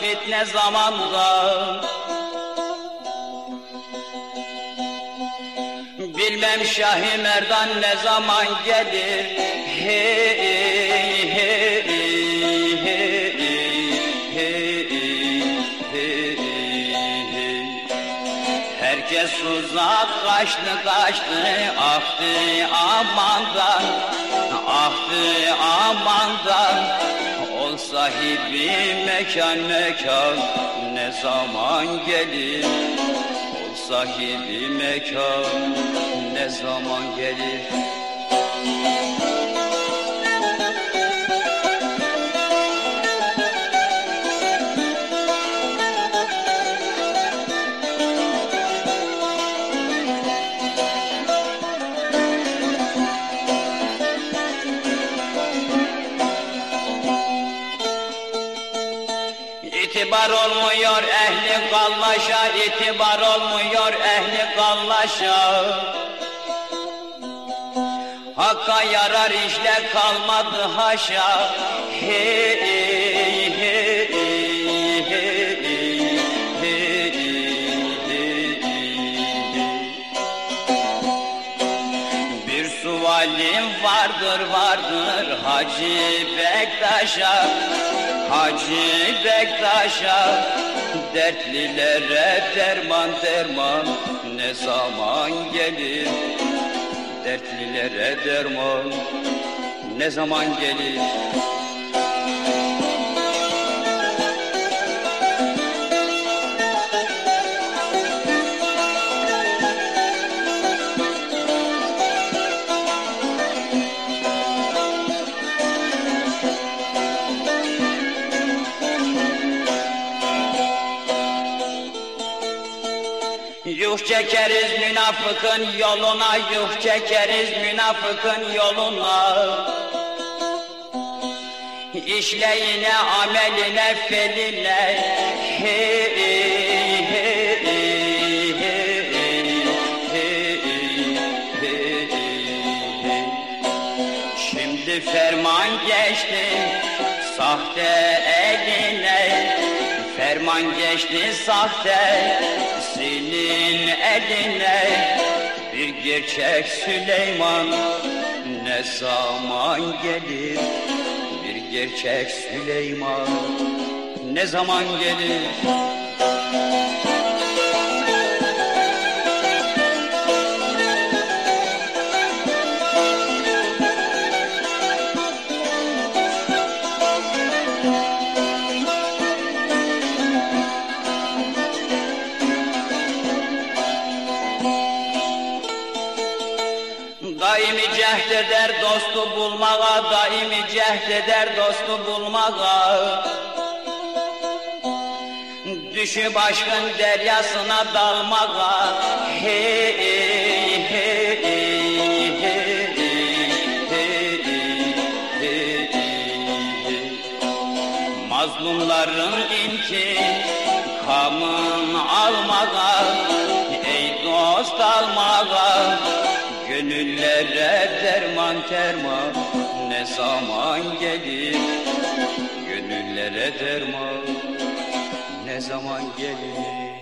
fitne zamandan Bilmem Şahi Merdan ne zaman gelir hey, hey, hey, hey, hey, hey, hey. Herkes uzak kaçtı kaçtı ahtı amandan ahtı amandan sahibi mekan mekan ne zaman gelir? Ol sahibi mekan ne zaman gelir ehli kallaşa, itibar olmuyor ehli kallaşa. Hakka yarar işler kalmadı haşa. Hey, hey, hey, hey, hey, hey, hey. Bir sualim vardır vardır Hacı Bektaş'a Hacı Bektaş'a Dertlilere derman derman. Ne zaman gelir? Dertlilere derman. Ne zaman gelir Yuh çekeriz münafıkın yoluna, yuh çekeriz münafıkın yoluna. İşleyine, ameline, feline, hey, hey, Ferman geçti sahte senin eline Bir gerçek Süleyman ne zaman gelir? Bir gerçek Süleyman ne zaman gelir dostu bulmağa daimi cehd eder dostu bulmağa Düşüp aşkın deryasına dalmağa hey, hey, hey, hey, hey. Mazlumların intikamın almağa Gönüllere derman terman ne zaman gelir? Gönüllere derman ne zaman gelir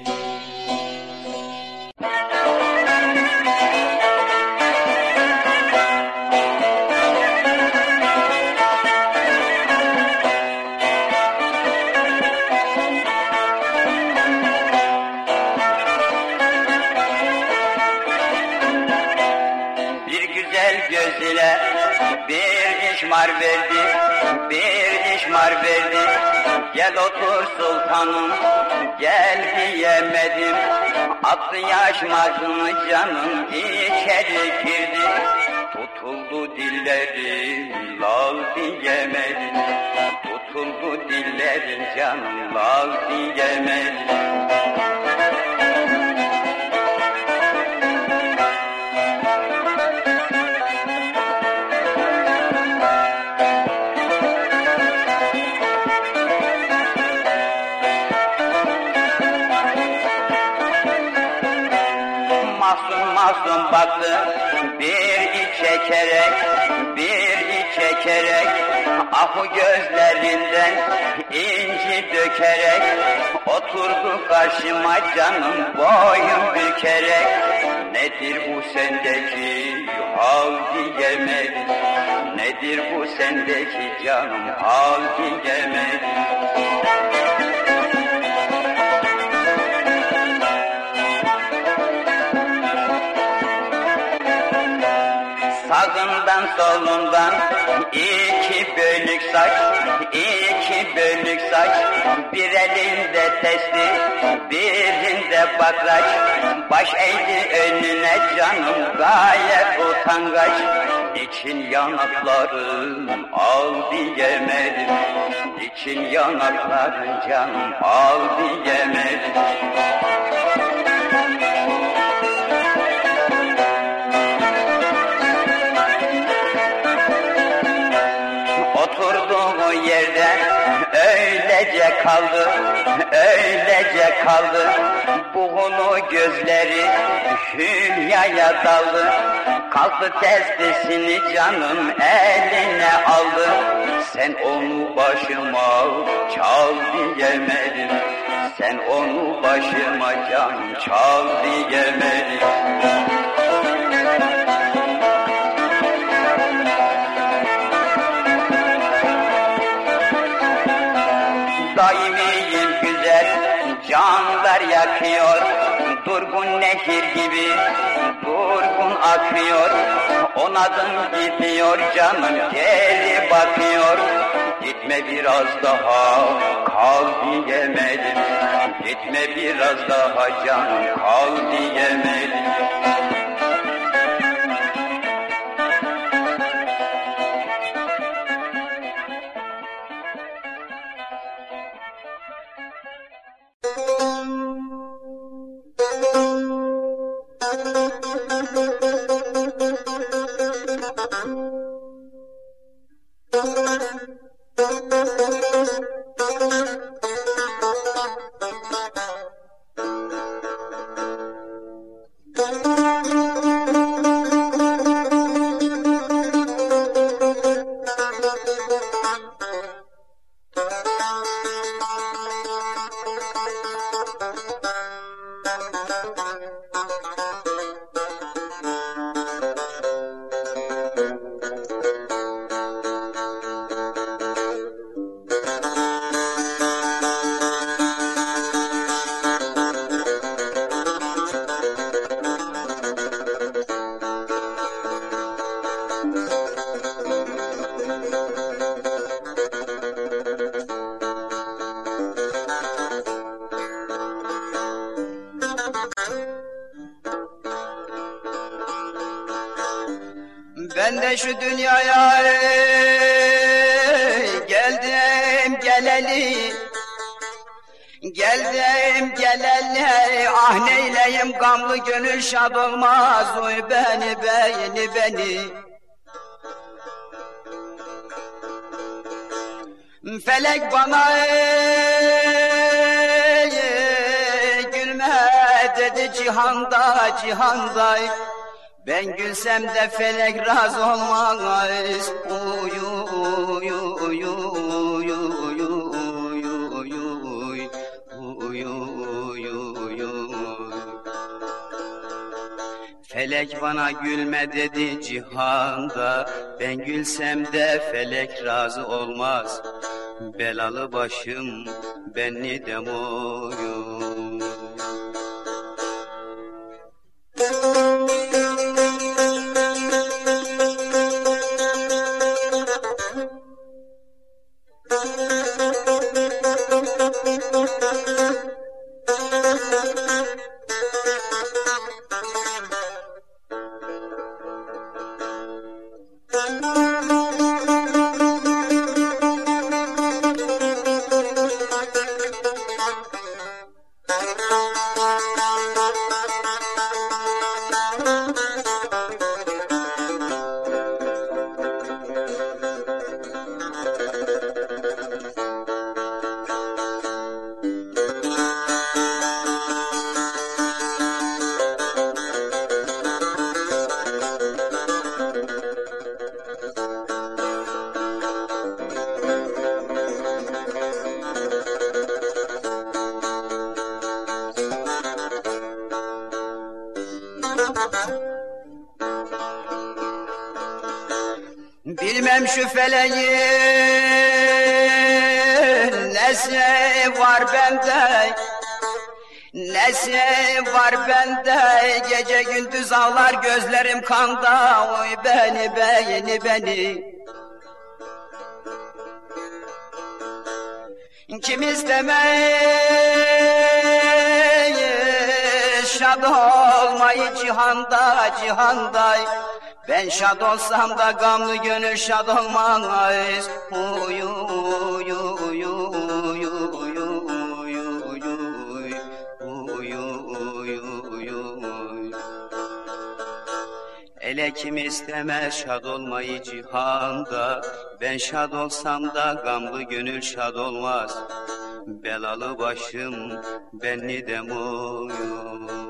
Gel otur sultanım, gel diyemedim. Attı yaşmazını canım içeri girdi. Tutuldu dillerim, lal diyemedim. Tutuldu dillerim canım, lal diyemedim. Mahzun baktı bir iç çekerek bir iç çekerek Ahu gözlerinden inci dökerek Oturdu karşıma canım boyun bükerek. Nedir bu sendeki hal diyemedim Nedir bu sendeki canım hal diyemedim Sağından solundan iki bölük saç, iki bölük saç, bir elinde testi, birinde bakraç, baş eğdi önüne canım gayet utangaç, için yanakların al diyemedim, için yanakların canım al diyemedim. Kaldı, öylece kaldı. Buğulu gözleri hülyaya daldı. Kalktı testisini canım eline aldı. Sen onu başıma çal diyemedin. Sen onu başıma can çal diyemedin. Durgun nehir gibi durgun akıyor. Onadım gidiyor canım geri bakıyor. Gitme biraz daha kal diyemedim. Gitme biraz daha canım kal diyemedim ah neyleyim gamlı gönül şad olmaz Oy beni beni beni Felek bana ey, gülme dedi cihanda cihanda ben gülsem de felek razı olmaz. Felek bana gülme dedi cihanda. Ben gülsem de felek razı olmaz. Belalı başım ben nidem feleğin nesi var bende? Nesi var bende? Gece gündüz ağlar gözlerim kanda. Oy beni beni beni. Kim istemeyi şad olmayı cihanda cihanda ben şad olsam da gamlı gönül şad olmaz. Uy uy uy uy uy Ele kim istemez şad olmayı cihanda. Ben şad olsam da gamlı gönül şad olmaz. Belalı başım ben nidem uyum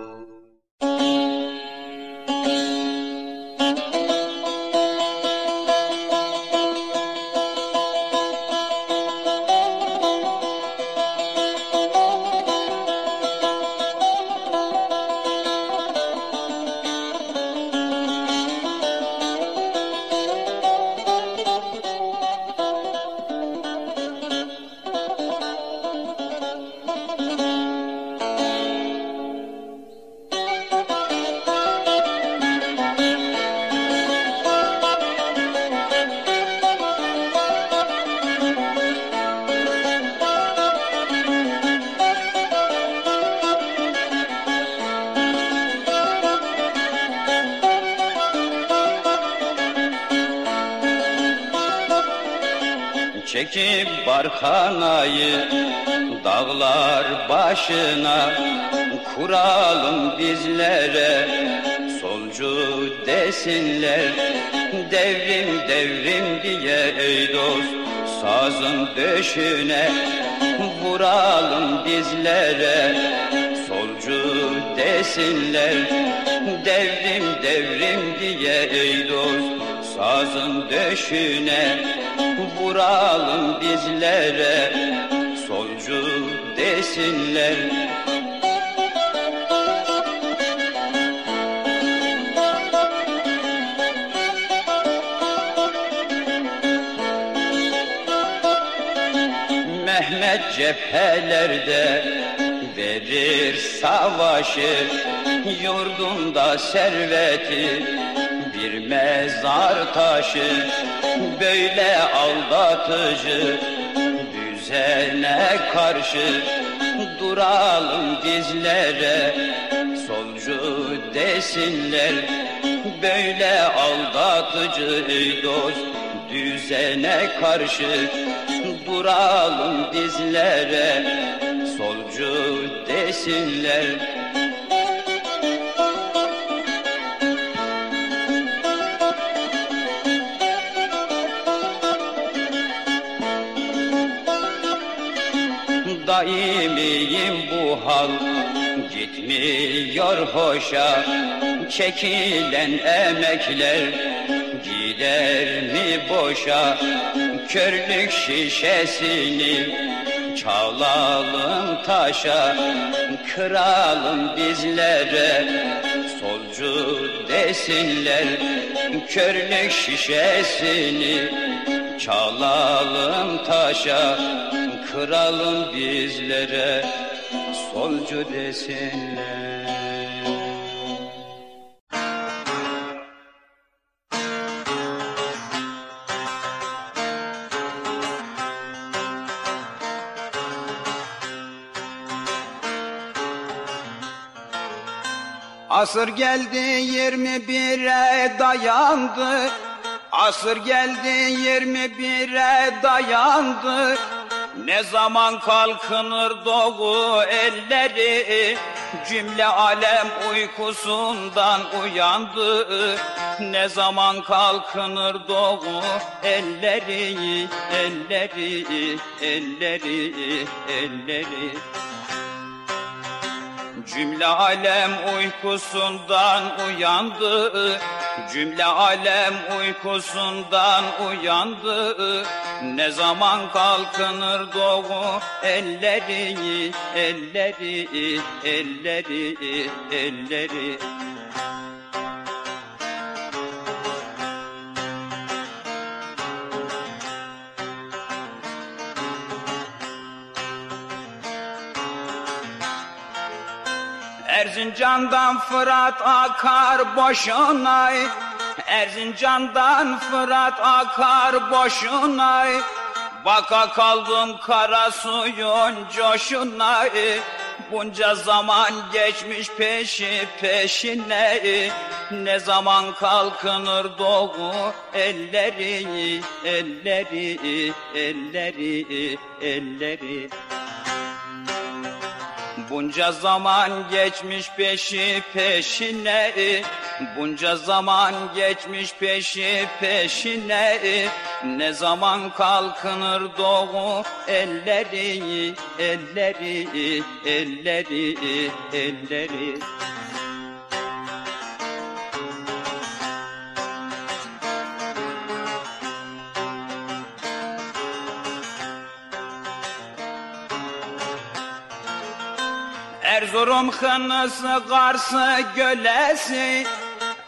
Çekip barkanayı dağlar başına? Kuralım bizlere solcu desinler. Devrim devrim diye ey dost sazın döşüne. Vuralım bizlere solcu desinler. Devrim devrim diye ey dost sazın döşüne vuralım bizlere. Solcu desinler. Mehmet cephelerde verir savaşı Yurdunda serveti bir mezar taşı Böyle aldatıcı düzene karşı Duralım dizlere. Solcu desinler Böyle aldatıcı dost düzene karşı Duralım dizlere. Solcu desinler daimiyim bu hal. Gitmiyor hoşa. Çekilen emekler Gider mi boşa? Körlük şişesini Çalalım taşa. Kıralım dizlere Solcu desinler körlük şişesini Çalalım taşa kıralım bizlere solcu desinler. Asır geldi yirmi bire dayandı Asır geldi yirmi bire dayandı. Ne zaman kalkınır doğu elleri? Cümle alem uykusundan uyandı. Ne zaman kalkınır doğu elleri? Elleri, elleri, elleri Cümle alem uykusundan uyandı. Cümle alem uykusundan uyandı. Ne zaman kalkınır doğu elleri Elleri, elleri, elleri Erzincan'dan Fırat akar boşuna Erzincan'dan Fırat akar boşuna Baka kaldım kara suyun coşuna Bunca zaman geçmiş peşi peşine Ne zaman kalkınır doğu elleri Elleri, elleri, elleri Bunca zaman geçmiş peşi peşine Bunca zaman geçmiş peşi peşine Ne zaman kalkınır doğu elleri Elleri, elleri, elleri Erzurum hınısı Karsı gölesi.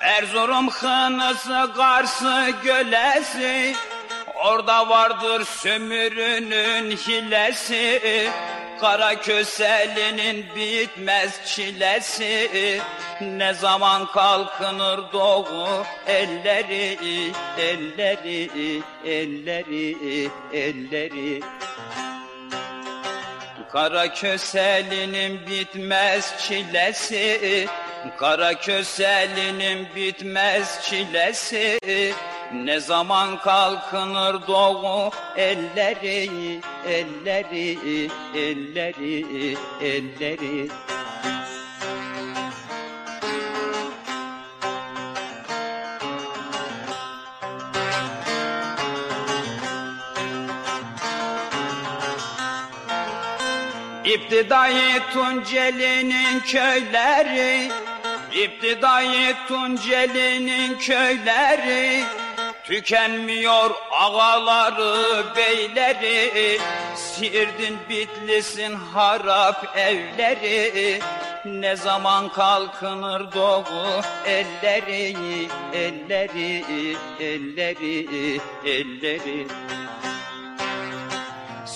Erzurum hınısı Karsı gölesi. Orada vardır sömürünün hilesi. Kara köselinin bitmez çilesi. Ne zaman kalkınır doğu elleri Elleri, elleri, elleri Kara köselinin bitmez çilesi Kara köselinin bitmez çilesi. Ne zaman kalkınır doğu elleri Elleri, elleri, elleri İptidai Tunceli'nin köyleri İptidai Tunceli'nin köyleri Tükenmiyor ağaları beyleri Sirdin Bitlis'in harap evleri Ne zaman kalkınır doğu elleri Elleri, elleri, elleri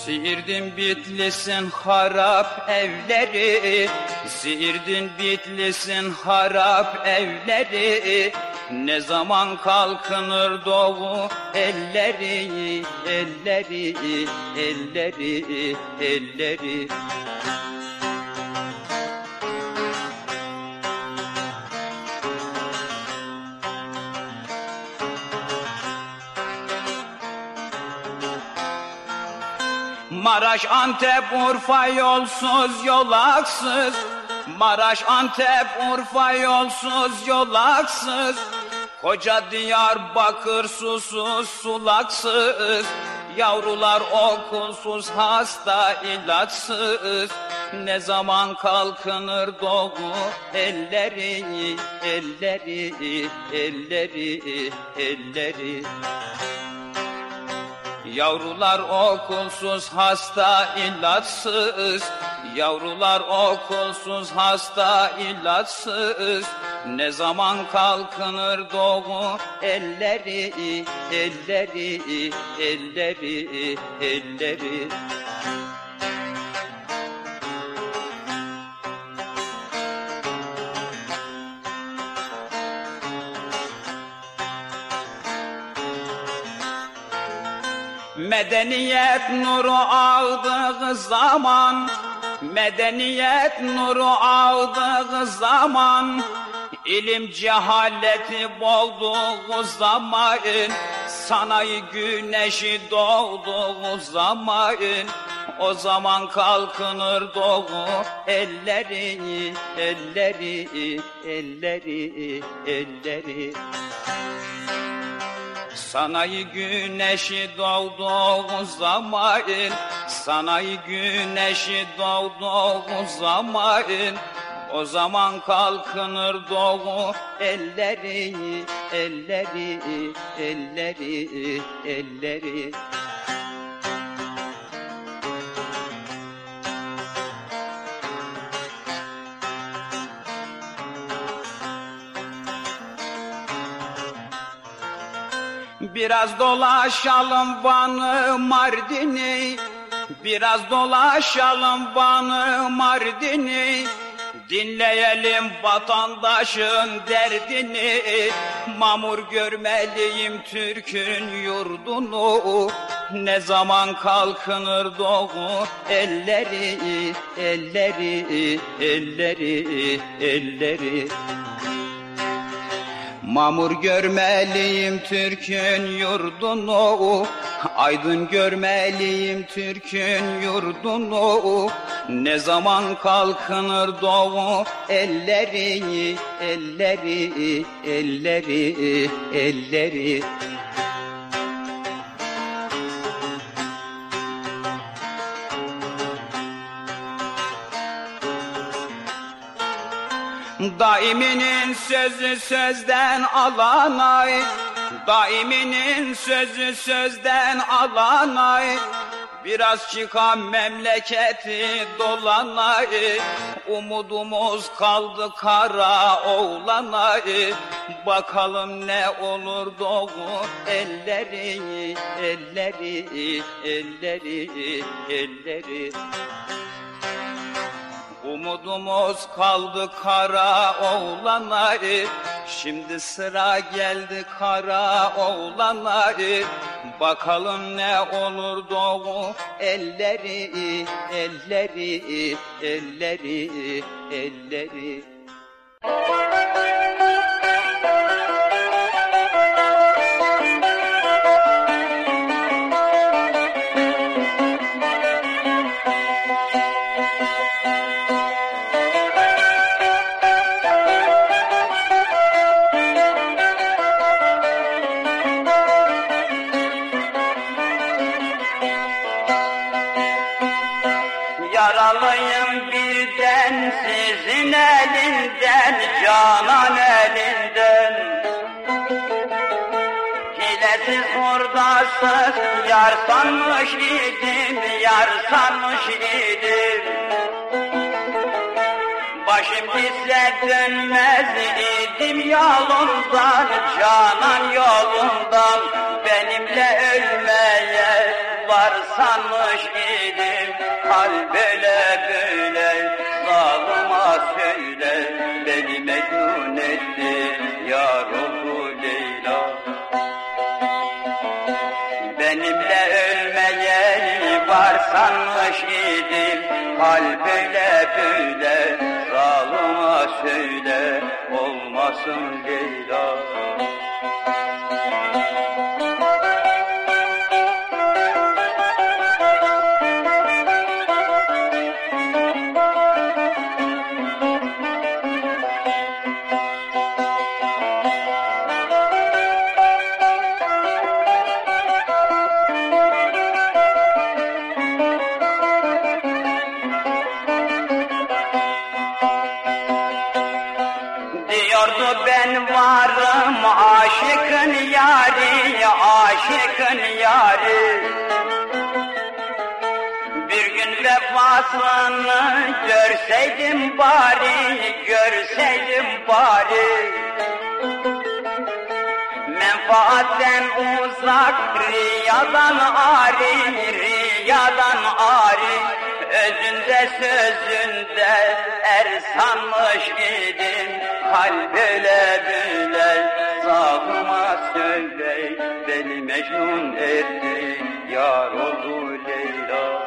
Siirdim Bitlis'in harap evleri Siirdim Bitlis'in harap evleri. Ne zaman kalkınır doğu elleri Elleri, elleri, elleri Maraş, Antep, Urfa yolsuz yolaksız Maraş, Antep, Urfa yolsuz yolaksız Koca diyar bakır susuz sulaksız. Yavrular okulsuz hasta ilaçsız. Ne zaman kalkınır doğu elleri Elleri, elleri, elleri Yavrular okulsuz hasta ilaçsız. Yavrular okulsuz hasta ilaçsız. Ne zaman kalkınır doğu elleri Elleri, elleri, elleri Medeniyet nuru aldığı zaman Medeniyet nuru aldığı zaman ilim cehaleti bolduğu zaman Sanayi güneşi doğduğu zaman o zaman kalkınır doğu elleri, elleri, elleri, elleri. Sanayi güneşi doğduğu zaman Sanayi güneşi doğduğu zaman O zaman kalkınır doğu elleri Elleri, elleri, elleri Biraz dolaşalım Van'ı Mardin'i. Biraz dolaşalım Van'ı Mardin'i. Dinleyelim vatandaşın derdini. Mamur görmeliyim Türk'ün yurdunu. Ne zaman kalkınır doğu elleri Elleri, elleri, elleri Mamur görmeliyim Türk'ün yurdunu. Aydın görmeliyim Türk'ün yurdunu. Ne zaman kalkınır doğu? Elleri Elleri, elleri, elleri Daiminin sözü sözden alanay. Daiminin sözü sözden alanay. Biraz çıkan memleketi dolanay. Umudumuz kaldı kara oğlanay. Bakalım ne olur doğu elleri Elleri, elleri, elleri Umudumuz kaldı kara oğlana Şimdi sıra geldi kara oğlana Bakalım ne olur doğu elleri Elleri, elleri, elleri. Yaralıyım hurdasız yar sanmış idim, yar sanmış idim. Başım gitse dönmez idim yolundan, canan yolundan. Benimle ölmeye var sanmış idim. Hal böyle böyle zalıma söyle, beni mecnun etti yar oldu sanmış idim Hal böyle böyle. Zalıma söyle olmasın Leyla vefasını görseydim bari, görseydim bari. Menfaatten uzak, riyadan ari, riyadan ari. Özünde sözünde er sanmış idim Hal böyle böyle zalıma söyle Beni mecnun etti yar oldu Leyla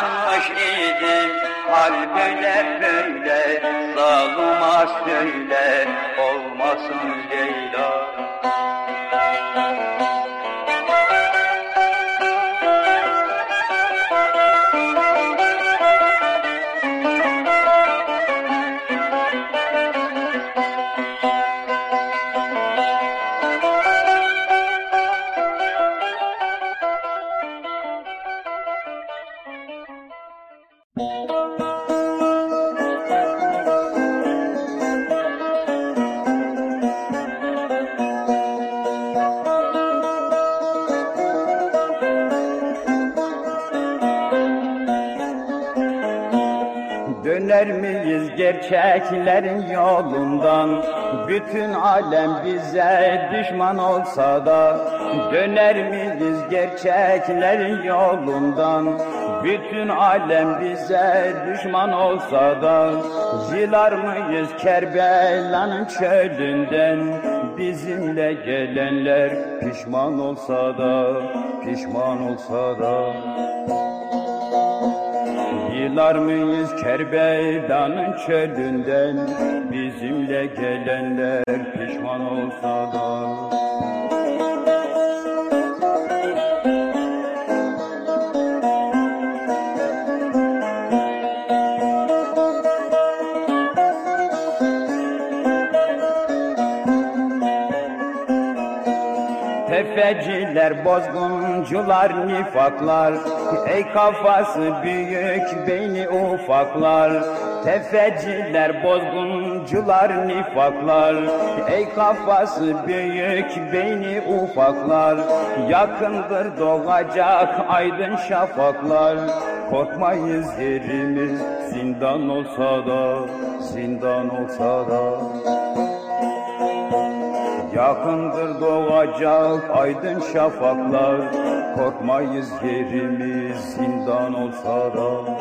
sanmış idim Hal böyle böyle. Zalıma söyle Olmasın Leyla miyiz gerçeklerin yolundan. Bütün alem bize düşman olsa da Döner miyiz gerçeklerin yolundan? Bütün alem bize düşman olsa da Zilar mıyız Kerbela'nın çölünden? Bizimle gelenler pişman olsa da Pişman olsa da Yılar mıyız Kerbela'nın çölünden? Bizimle gelenler pişman olsa da. Tefeciler, bozguncular, nifaklar Ey kafası büyük, beyni ufaklar. Tefeciler, bozguncular, nifaklar. Ey kafası büyük, beyni ufaklar. Yakındır doğacak aydın şafaklar. Korkmayız yerimiz zindan olsa da Zindan olsa da. Yakındır doğacak aydın şafaklar Korkmayız yerimiz zindan olsa da.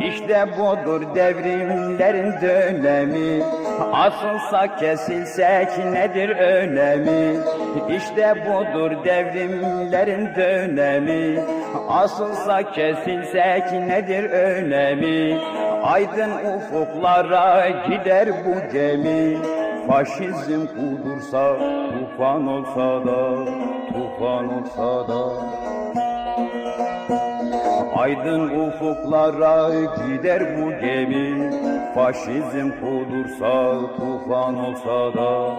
İşte budur devrimlerin dönemi. Asılsak kesilsek nedir önemi İşte budur devrimlerin dönemi. Asılsak kesilsek nedir önemi? Aydın ufuklara gider bu gemi. Faşizm kudursa tufan olsa da Tufan olsa da. Aydın ufuklara gider bu gemi. Faşizm kudursa tufan olsa da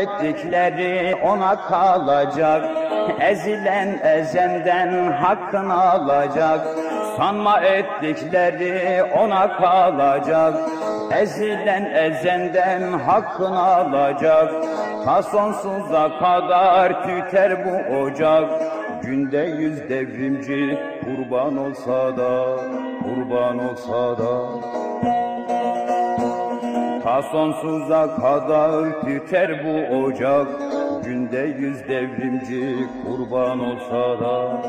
ettikleri ona kalacak. Ezilen ezenden hakkını alacak. Sanma ettikleri ona kalacak. Ezilen ezenden hakkını alacak. Ta sonsuza kadar tüter bu ocak. Günde yüz devrimci kurban olsa da Kurban olsa da Ta sonsuza kadar tüter bu ocak. Günde yüz devrimci kurban olsa da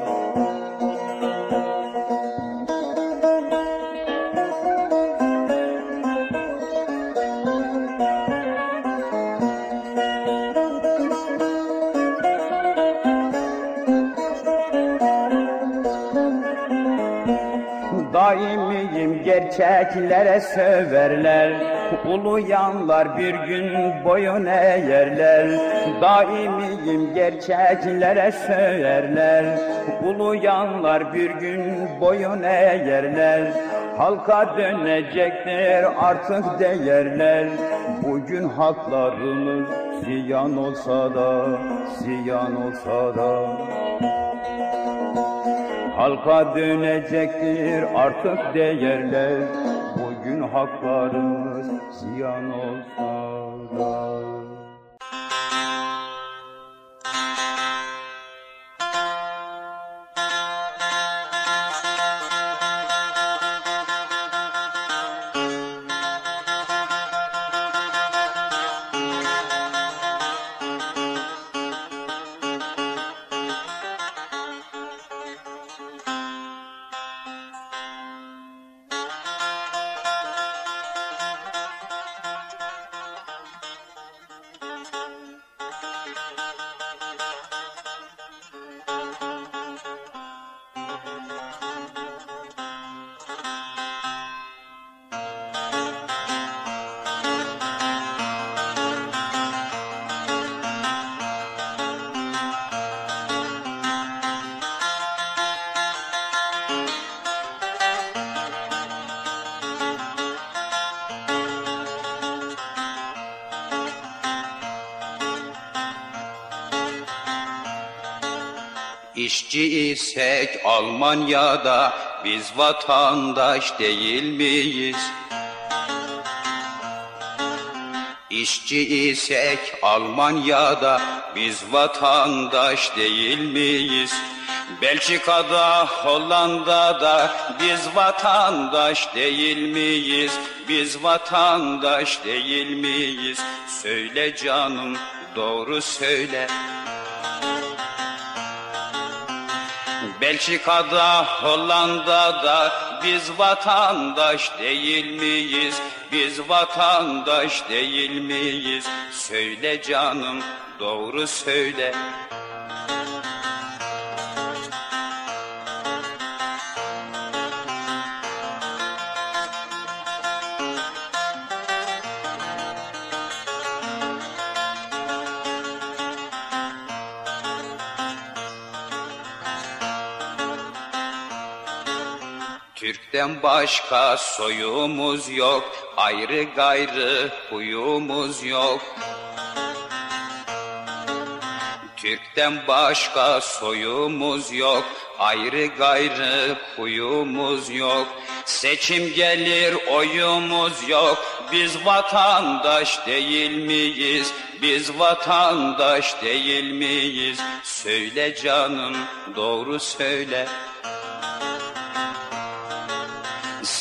Gerçeklere söverler. Uluyanlar bir gün boyun eğerler Daimiyim gerçeklere söylerler Uluyanlar bir gün boyun eğerler Halka dönecektir artık değerler. Bugün haklarımız ziyan olsa da Ziyan olsa da Halka dönecektir artık değerler. Bugün haklarımız ziyan olsa da İşçi isek Almanya'da biz vatandaş değil miyiz? İşçi isek Almanya'da biz vatandaş değil miyiz? Belçika'da, Hollanda'da biz vatandaş değil miyiz? Biz vatandaş değil miyiz? Söyle canım, doğru söyle. Belçika'da, Hollanda'da biz vatandaş değil miyiz? Biz vatandaş değil miyiz? Söyle canım, doğru söyle. Türk'ten başka soyumuz yok, ayrı gayrı huyumuz yok. Türk'ten başka soyumuz yok, ayrı gayrı huyumuz yok. Seçim gelir oyumuz yok, biz vatandaş değil miyiz? Biz vatandaş değil miyiz? Söyle canım, doğru söyle.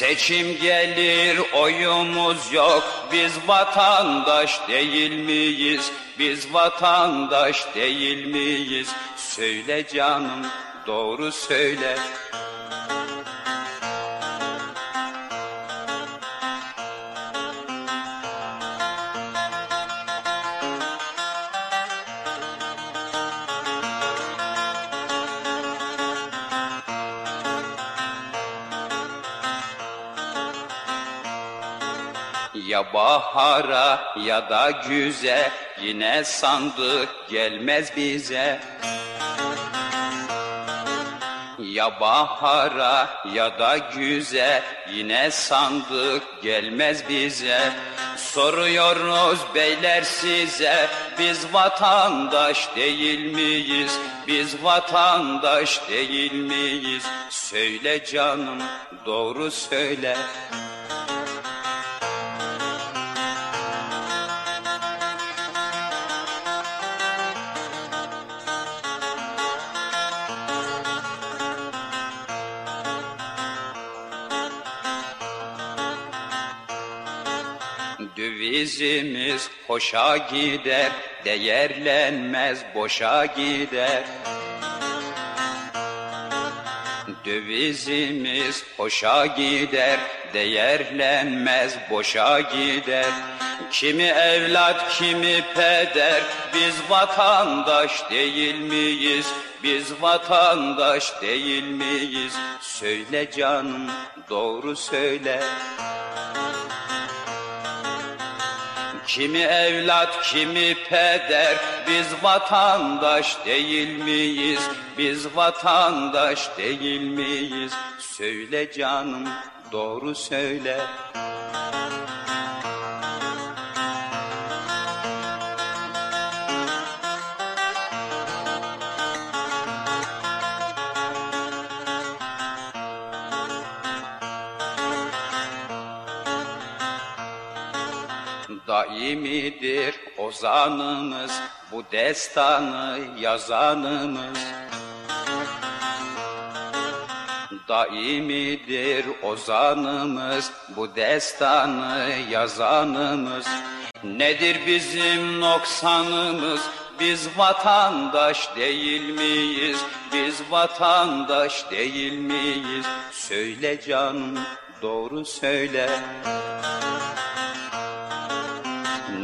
Seçim gelir oyumuz yok. Biz vatandaş değil miyiz? Biz vatandaş değil miyiz? Söyle canım doğru söyle Ya bahara ya da güze yine sandık gelmez bize. Ya bahara ya da güze yine sandık gelmez bize. Soruyoruz beyler size biz vatandaş değil miyiz? Biz vatandaş değil miyiz? Söyle canım doğru söyle. Dövizimiz hoşa gider, değerlenmez boşa gider. Dövizimiz hoşa gider, değerlenmez boşa gider. Kimi evlat, kimi peder, biz vatandaş değil miyiz? Biz vatandaş değil miyiz? Söyle canım, doğru söyle. Kimi evlat, kimi peder, biz vatandaş değil miyiz? Biz vatandaş değil miyiz? Söyle canım, doğru söyle. Daimidir ozanımız, bu destanı yazanımız. Daimidir ozanımız, bu destanı yazanımız. Nedir bizim noksanımız, biz vatandaş değil miyiz? Biz vatandaş değil miyiz? Söyle canım, doğru söyle.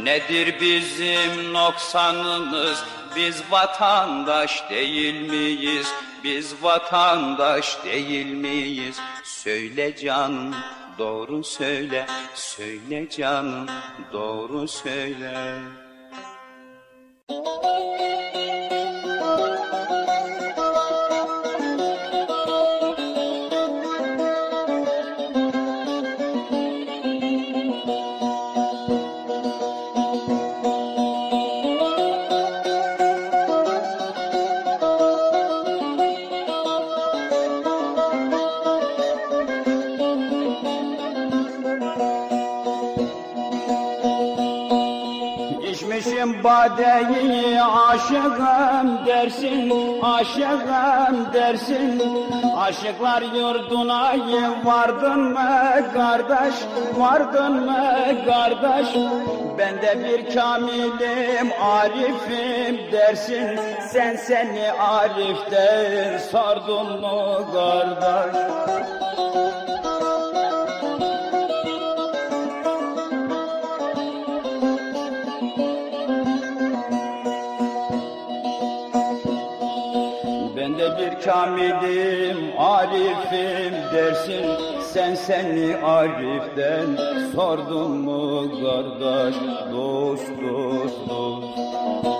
Nedir bizim noksanımız? Biz vatandaş değil miyiz? Biz vatandaş değil miyiz? Söyle canım, doğru söyle. Söyle canım, doğru söyle. Badeyi aşığım dersin Aşığım dersin. Aşıklar yurduna vardın mı kardeş? Vardın mı kardeş? Ben de bir kamilim arifim dersin. Sen seni ariften sordun mu kardeş kamilim, arifim dersin. Sen seni ariften sordun mu kardeş Dost, dost, dost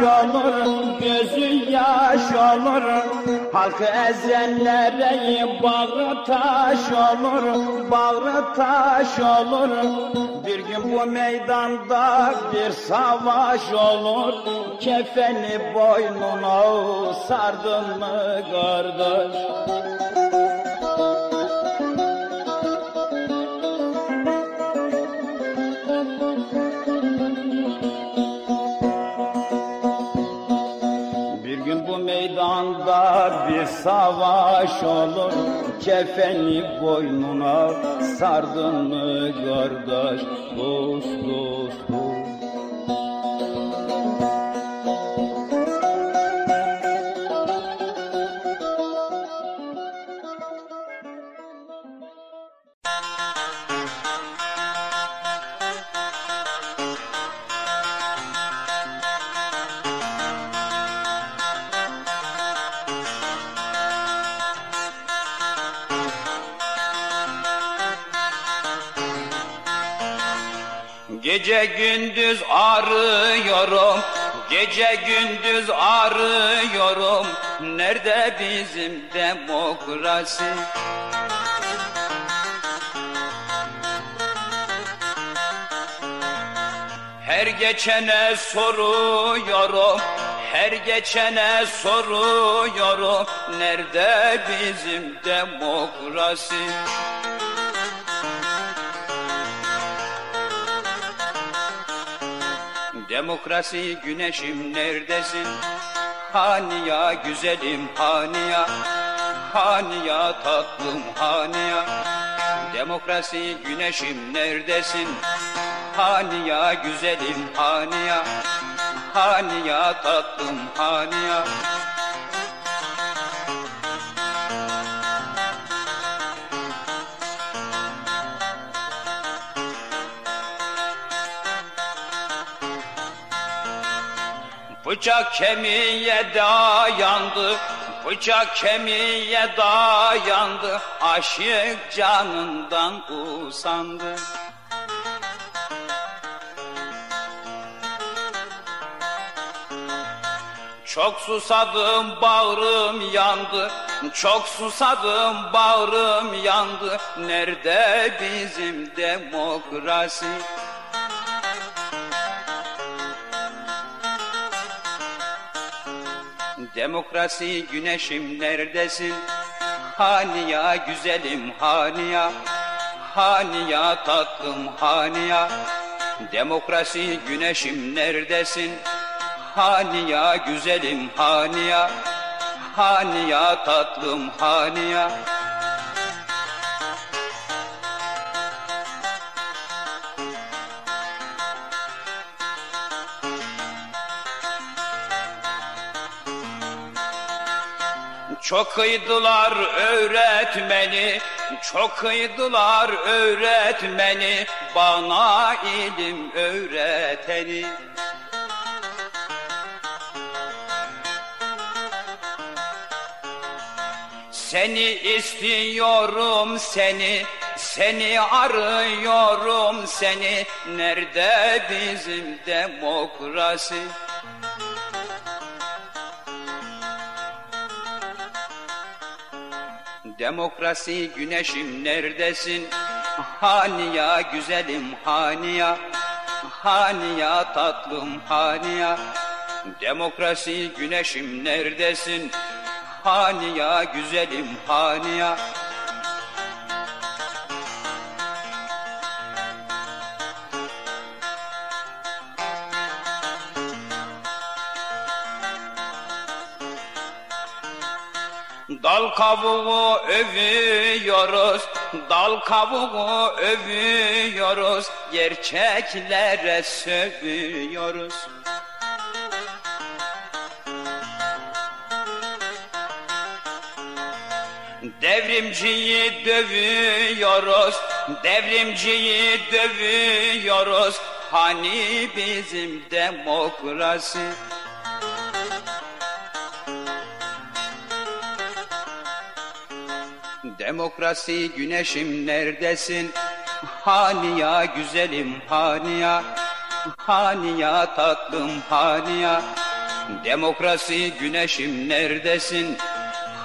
yaş olur, gözü yaş olur. Halkı ezenlere bağı taş olur, bağı taş olur. Bir gün bu meydanda bir savaş olur. Kefeni boynuna sardın mı kardeş? Savaş olur Kefeni boynuna sardın mı kardeş Dost Gece gündüz arıyorum Gece gündüz arıyorum. Nerede bizim demokrasi? Her geçene soruyorum Her geçene soruyorum. Nerede bizim demokrasi Demokrasi güneşim neredesin? Hani ya güzelim hani ya? Hani ya tatlım hani? Demokrasi güneşim neredesin? Hani ya güzelim hani ya? Hani ya tatlım hani ya? Bıçak kemiğe dayandı, bıçak kemiğe dayandı, aşık canından usandı. Çok susadım bağrım yandı, çok susadım bağrım yandı. Nerede bizim demokrasi? Demokrasi güneşim neredesin? Hani ya güzelim hani ya? Hani ya tatlım hani ya? Demokrasi güneşim neredesin? Hani ya güzelim hani ya? Hani ya tatlım hani ya? Çok kıydılar öğretmeni, çok kıydılar öğretmeni, bana ilim öğreteni. Seni istiyorum seni, Seni arıyorum seni Nerede bizim demokrasi Demokrasi güneşim neredesin? Haniya güzelim haniya Haniya tatlım haniya Demokrasi güneşim neredesin? Haniya güzelim haniya Dal kavuğu övüyoruz, dal kavuğu övüyoruz, gerçeklere sövüyoruz. Devrimciyi dövüyoruz, devrimciyi dövüyoruz, hani bizim demokrasi? Demokrasi güneşim neredesin? Haniya güzelim haniya Haniya tatlım haniya Demokrasi güneşim neredesin?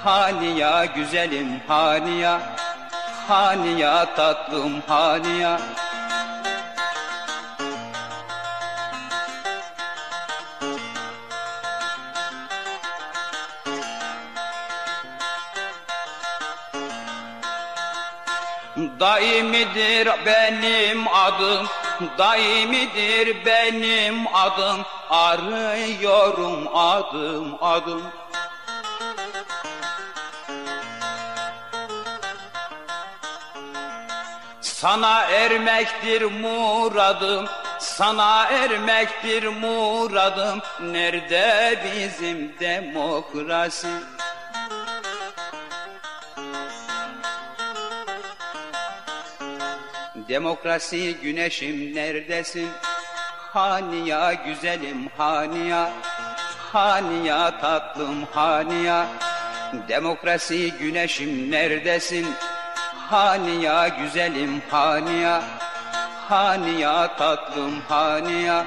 Haniya güzelim haniya Haniya tatlım haniya Daimidir benim adım, daimidir benim adım, arıyorum adım adım. Sana ermektir muradım, sana ermektir muradım, nerede bizim demokrasi? Demokrasi güneşim neredesin? Haniya güzelim haniya Haniya tatlım haniya Demokrasi güneşim neredesin? Haniya güzelim haniya Haniya tatlım haniya